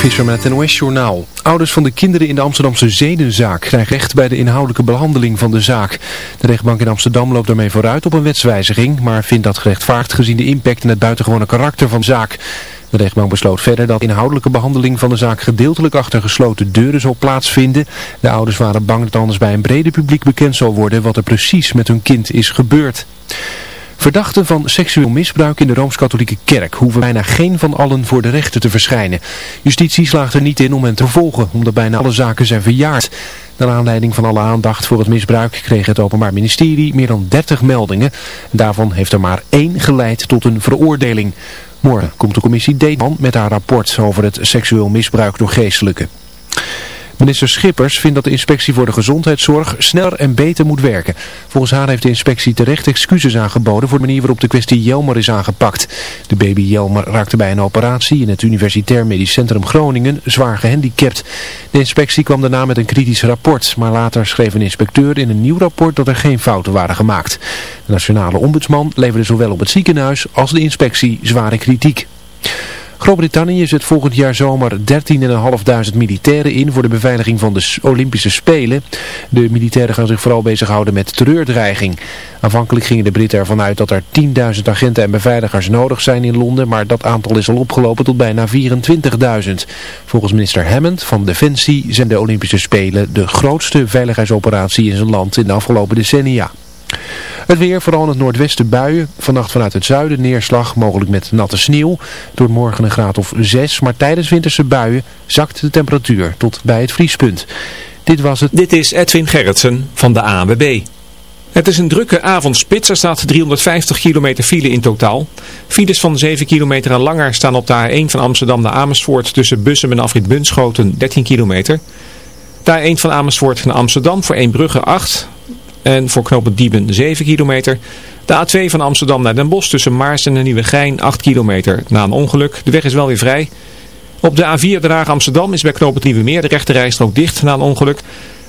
Visser met het NOS-journaal. Ouders van de kinderen in de Amsterdamse zedenzaak krijgen recht bij de inhoudelijke behandeling van de zaak. De rechtbank in Amsterdam loopt daarmee vooruit op een wetswijziging, maar vindt dat gerechtvaardigd gezien de impact en het buitengewone karakter van zaak. De rechtbank besloot verder dat de inhoudelijke behandeling van de zaak gedeeltelijk achter gesloten deuren zal plaatsvinden. De ouders waren bang dat anders bij een brede publiek bekend zal worden wat er precies met hun kind is gebeurd. Verdachten van seksueel misbruik in de Rooms-Katholieke Kerk hoeven bijna geen van allen voor de rechter te verschijnen. Justitie slaagt er niet in om hen te volgen, omdat bijna alle zaken zijn verjaard. Naar aanleiding van alle aandacht voor het misbruik kreeg het Openbaar Ministerie meer dan 30 meldingen. Daarvan heeft er maar één geleid tot een veroordeling. Morgen komt de commissie Deetman met haar rapport over het seksueel misbruik door geestelijken. Minister Schippers vindt dat de inspectie voor de gezondheidszorg sneller en beter moet werken. Volgens haar heeft de inspectie terecht excuses aangeboden voor de manier waarop de kwestie Jelmer is aangepakt. De baby Jelmer raakte bij een operatie in het Universitair Medisch Centrum Groningen zwaar gehandicapt. De inspectie kwam daarna met een kritisch rapport, maar later schreef een inspecteur in een nieuw rapport dat er geen fouten waren gemaakt. De nationale ombudsman leverde zowel op het ziekenhuis als de inspectie zware kritiek. Groot-Brittannië zet volgend jaar zomer 13.500 militairen in voor de beveiliging van de Olympische Spelen. De militairen gaan zich vooral bezighouden met terreurdreiging. Aanvankelijk gingen de Britten ervan uit dat er 10.000 agenten en beveiligers nodig zijn in Londen, maar dat aantal is al opgelopen tot bijna 24.000. Volgens minister Hammond van Defensie zijn de Olympische Spelen de grootste veiligheidsoperatie in zijn land in de afgelopen decennia. Het weer, vooral in het noordwesten buien. Vannacht vanuit het zuiden neerslag, mogelijk met natte sneeuw. Door morgen een graad of 6. Maar tijdens winterse buien zakt de temperatuur tot bij het vriespunt. Dit was het. Dit is Edwin Gerritsen van de ANWB. Het is een drukke avondspits. Er staat 350 kilometer file in totaal. Files van 7 kilometer en langer staan op de A1 van Amsterdam naar Amersfoort tussen Bussum en Afrit Bunschoten 13 kilometer. De A1 van Amersfoort naar Amsterdam voor 1 Brugge 8 en voor knooppunt Diemen 7 kilometer. De A2 van Amsterdam naar Den Bosch tussen Maarsen en Nieuwegein 8 kilometer. Na een ongeluk, de weg is wel weer vrij. Op de A4 Den Amsterdam is bij knooppunt Nieuwemeer de rechterrijstrook dicht na een ongeluk.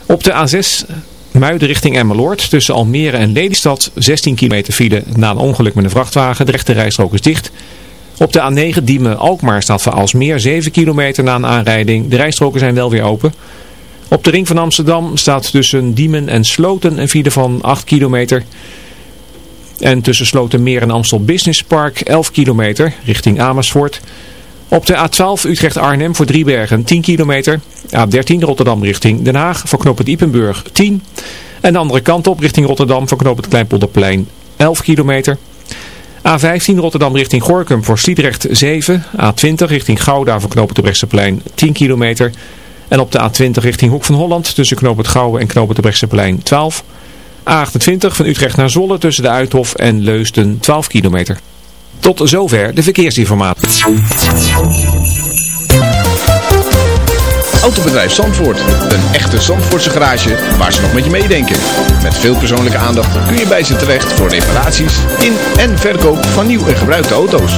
Op de A6 Muiden richting Emmeloord tussen Almere en Lelystad 16 kilometer file na een ongeluk met een vrachtwagen. De rechterrijstrook is dicht. Op de A9 Diemen-Alkmaar staat voor Alsmeer 7 kilometer na een aanrijding. De rijstroken zijn wel weer open. Op de ring van Amsterdam staat tussen Diemen en Sloten een file van 8 kilometer. En tussen Slotenmeer en Amstel Business Park 11 kilometer richting Amersfoort. Op de A12 Utrecht-Arnhem voor Driebergen 10 kilometer. A13 Rotterdam richting Den Haag voor knooppunt Ipenburg 10. En de andere kant op richting Rotterdam voor knooppunt Kleinpolderplein 11 kilometer. A15 Rotterdam richting Gorkum voor Sliedrecht 7. A20 richting Gouda voor knooppunt Brechtseplein 10 kilometer. En op de A20 richting Hoek van Holland tussen Knoop en Knoop het Brechtseplein 12. A28 van Utrecht naar Zolle tussen de Uithof en Leusden 12 kilometer. Tot zover de verkeersinformatie. Autobedrijf Zandvoort. Een echte Zandvoortse garage waar ze nog met je meedenken. Met veel persoonlijke aandacht kun je bij ze terecht voor reparaties in en verkoop van nieuw en gebruikte auto's.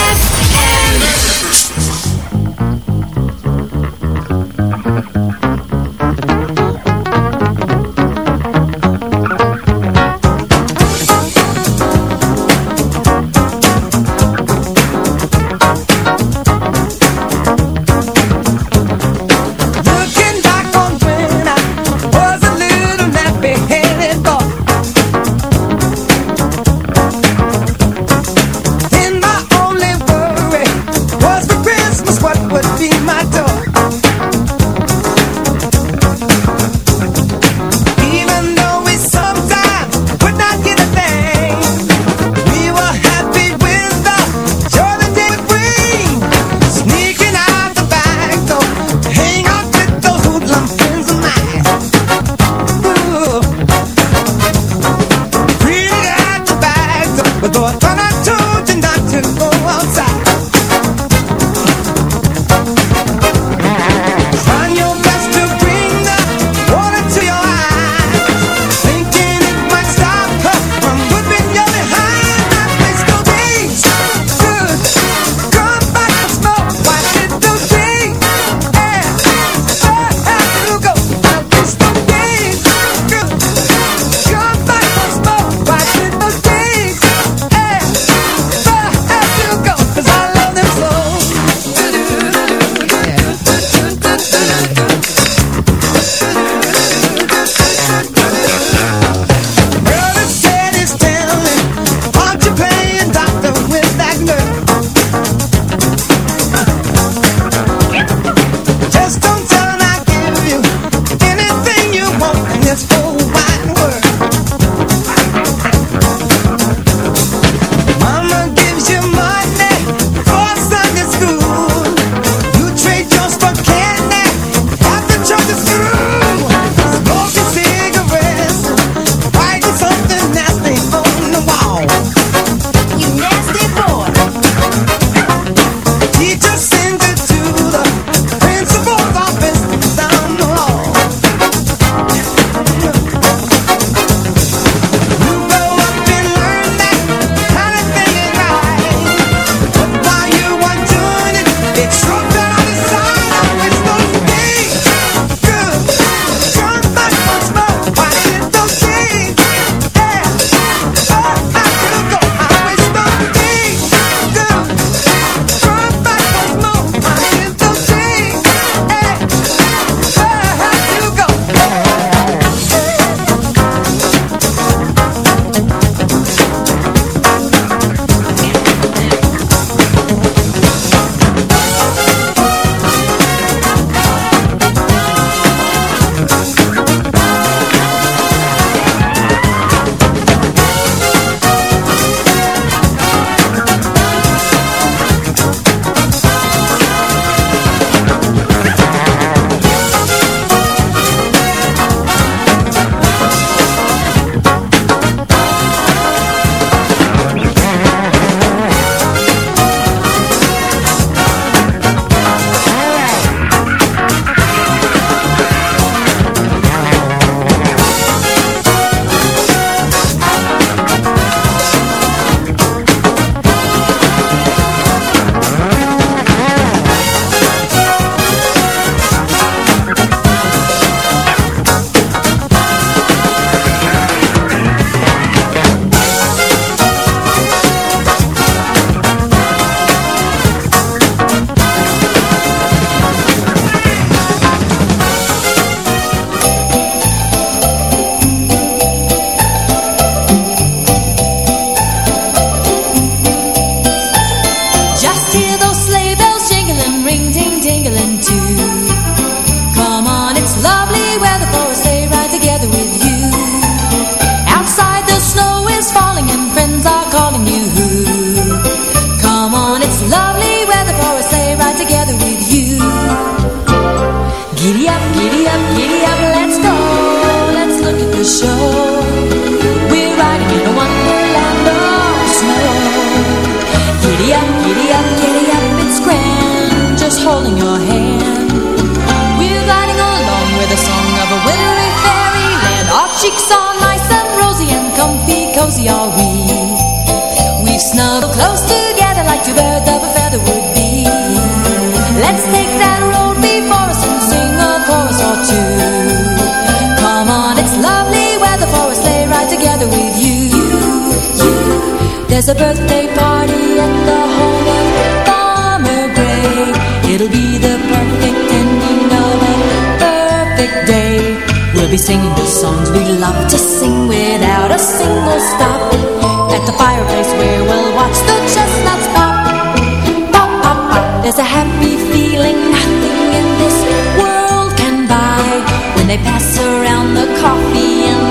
cozy are we? We've snuggled close together like two birds of a feather would be. Let's take that road before us and sing a chorus or two. Come on, it's lovely weather for us, lay right together with you. you, you. There's a birthday party at the home of Farmer Gray. It'll be the perfect ending of a perfect day. We'll be singing the songs we love to sing with without a single stop. At the fireplace where we'll watch the chestnuts pop. Pop, pop, pop. There's a happy feeling nothing in this world can buy. When they pass around the coffee and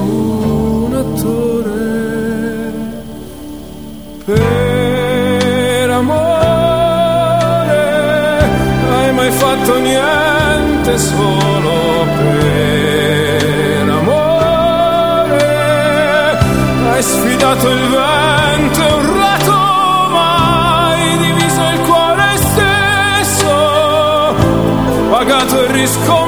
esiste solo per amore. Hai sfidato il vento e un rato, ma diviso il cuore stesso, pagato il riscontro.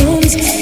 ends.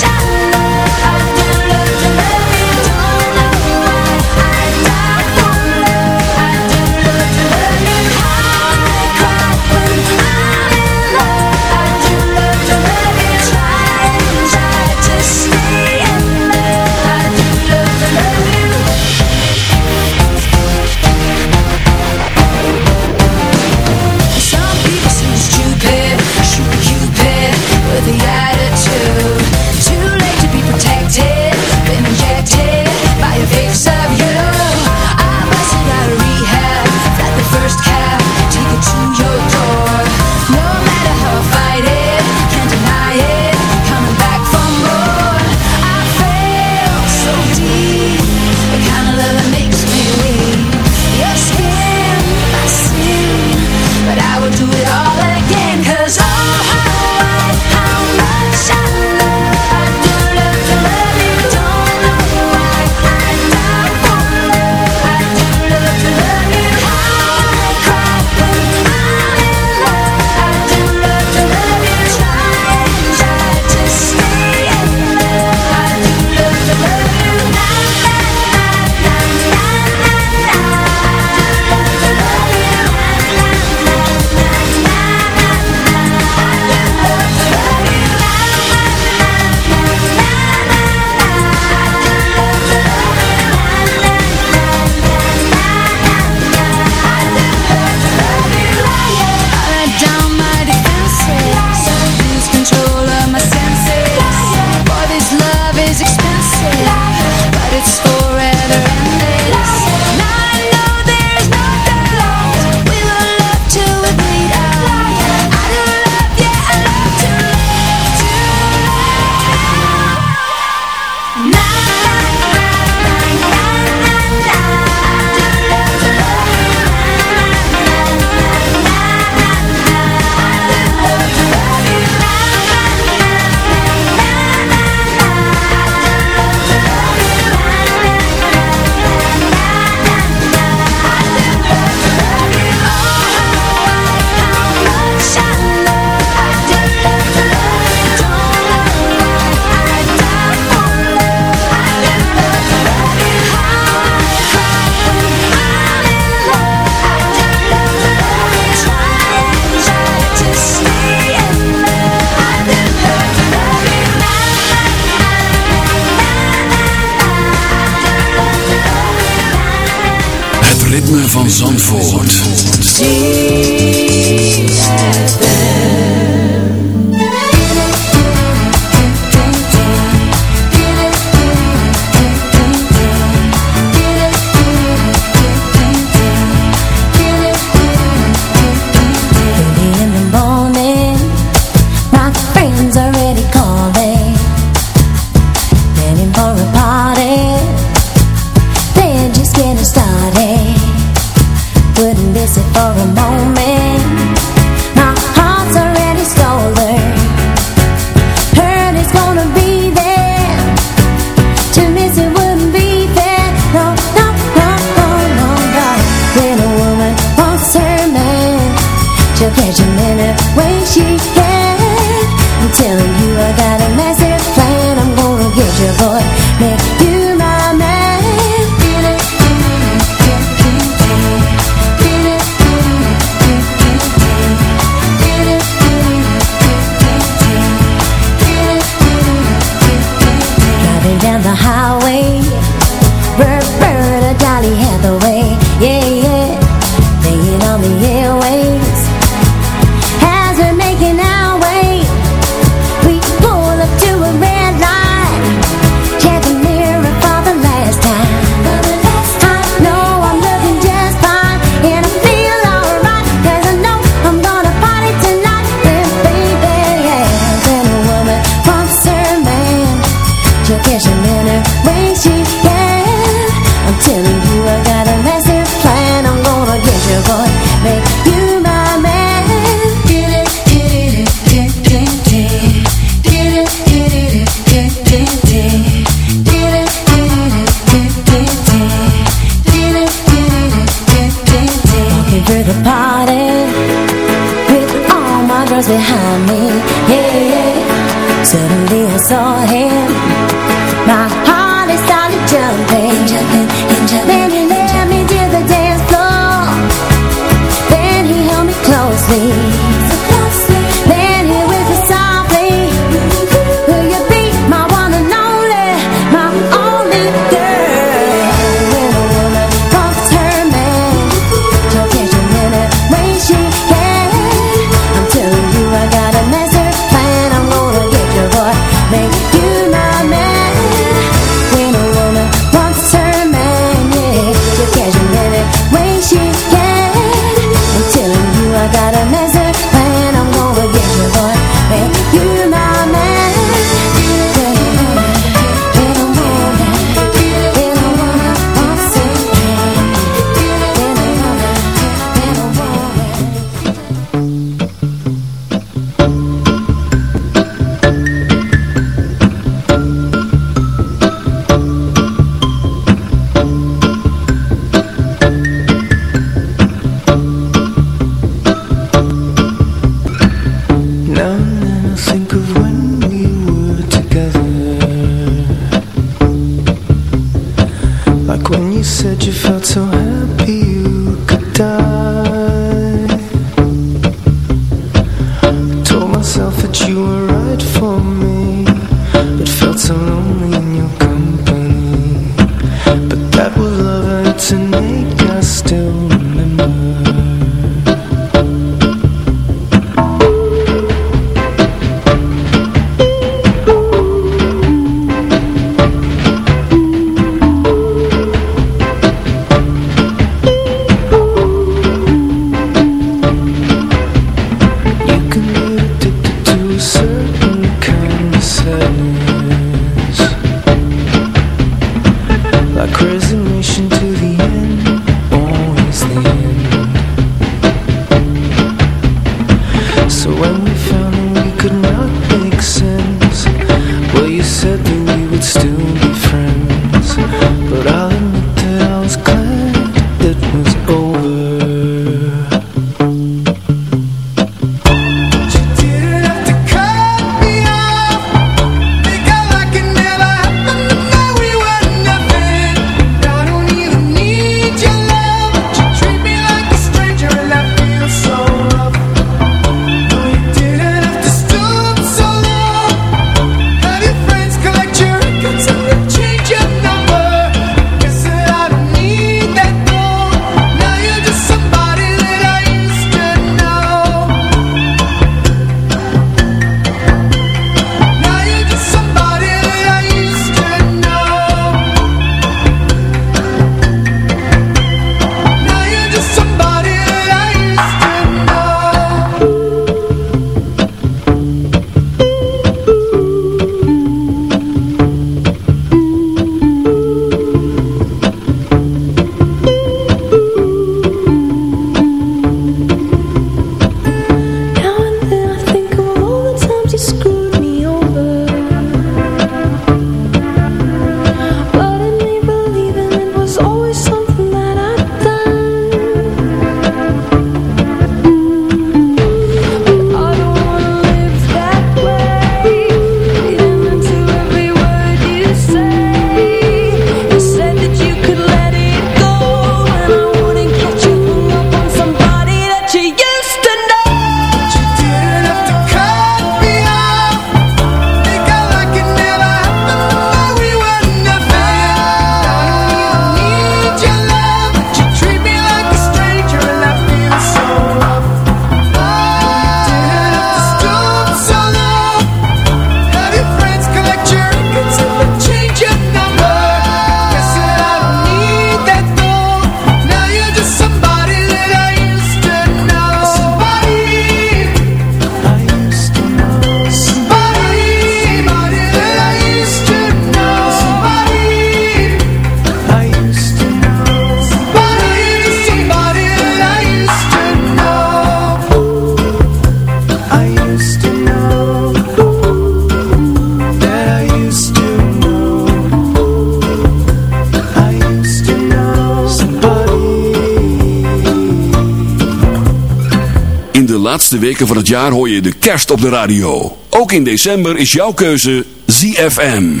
Weken van het jaar hoor je de kerst op de radio. Ook in december is jouw keuze ZFM.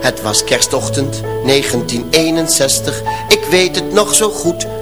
Het was kerstochtend 1961, ik weet het nog zo goed.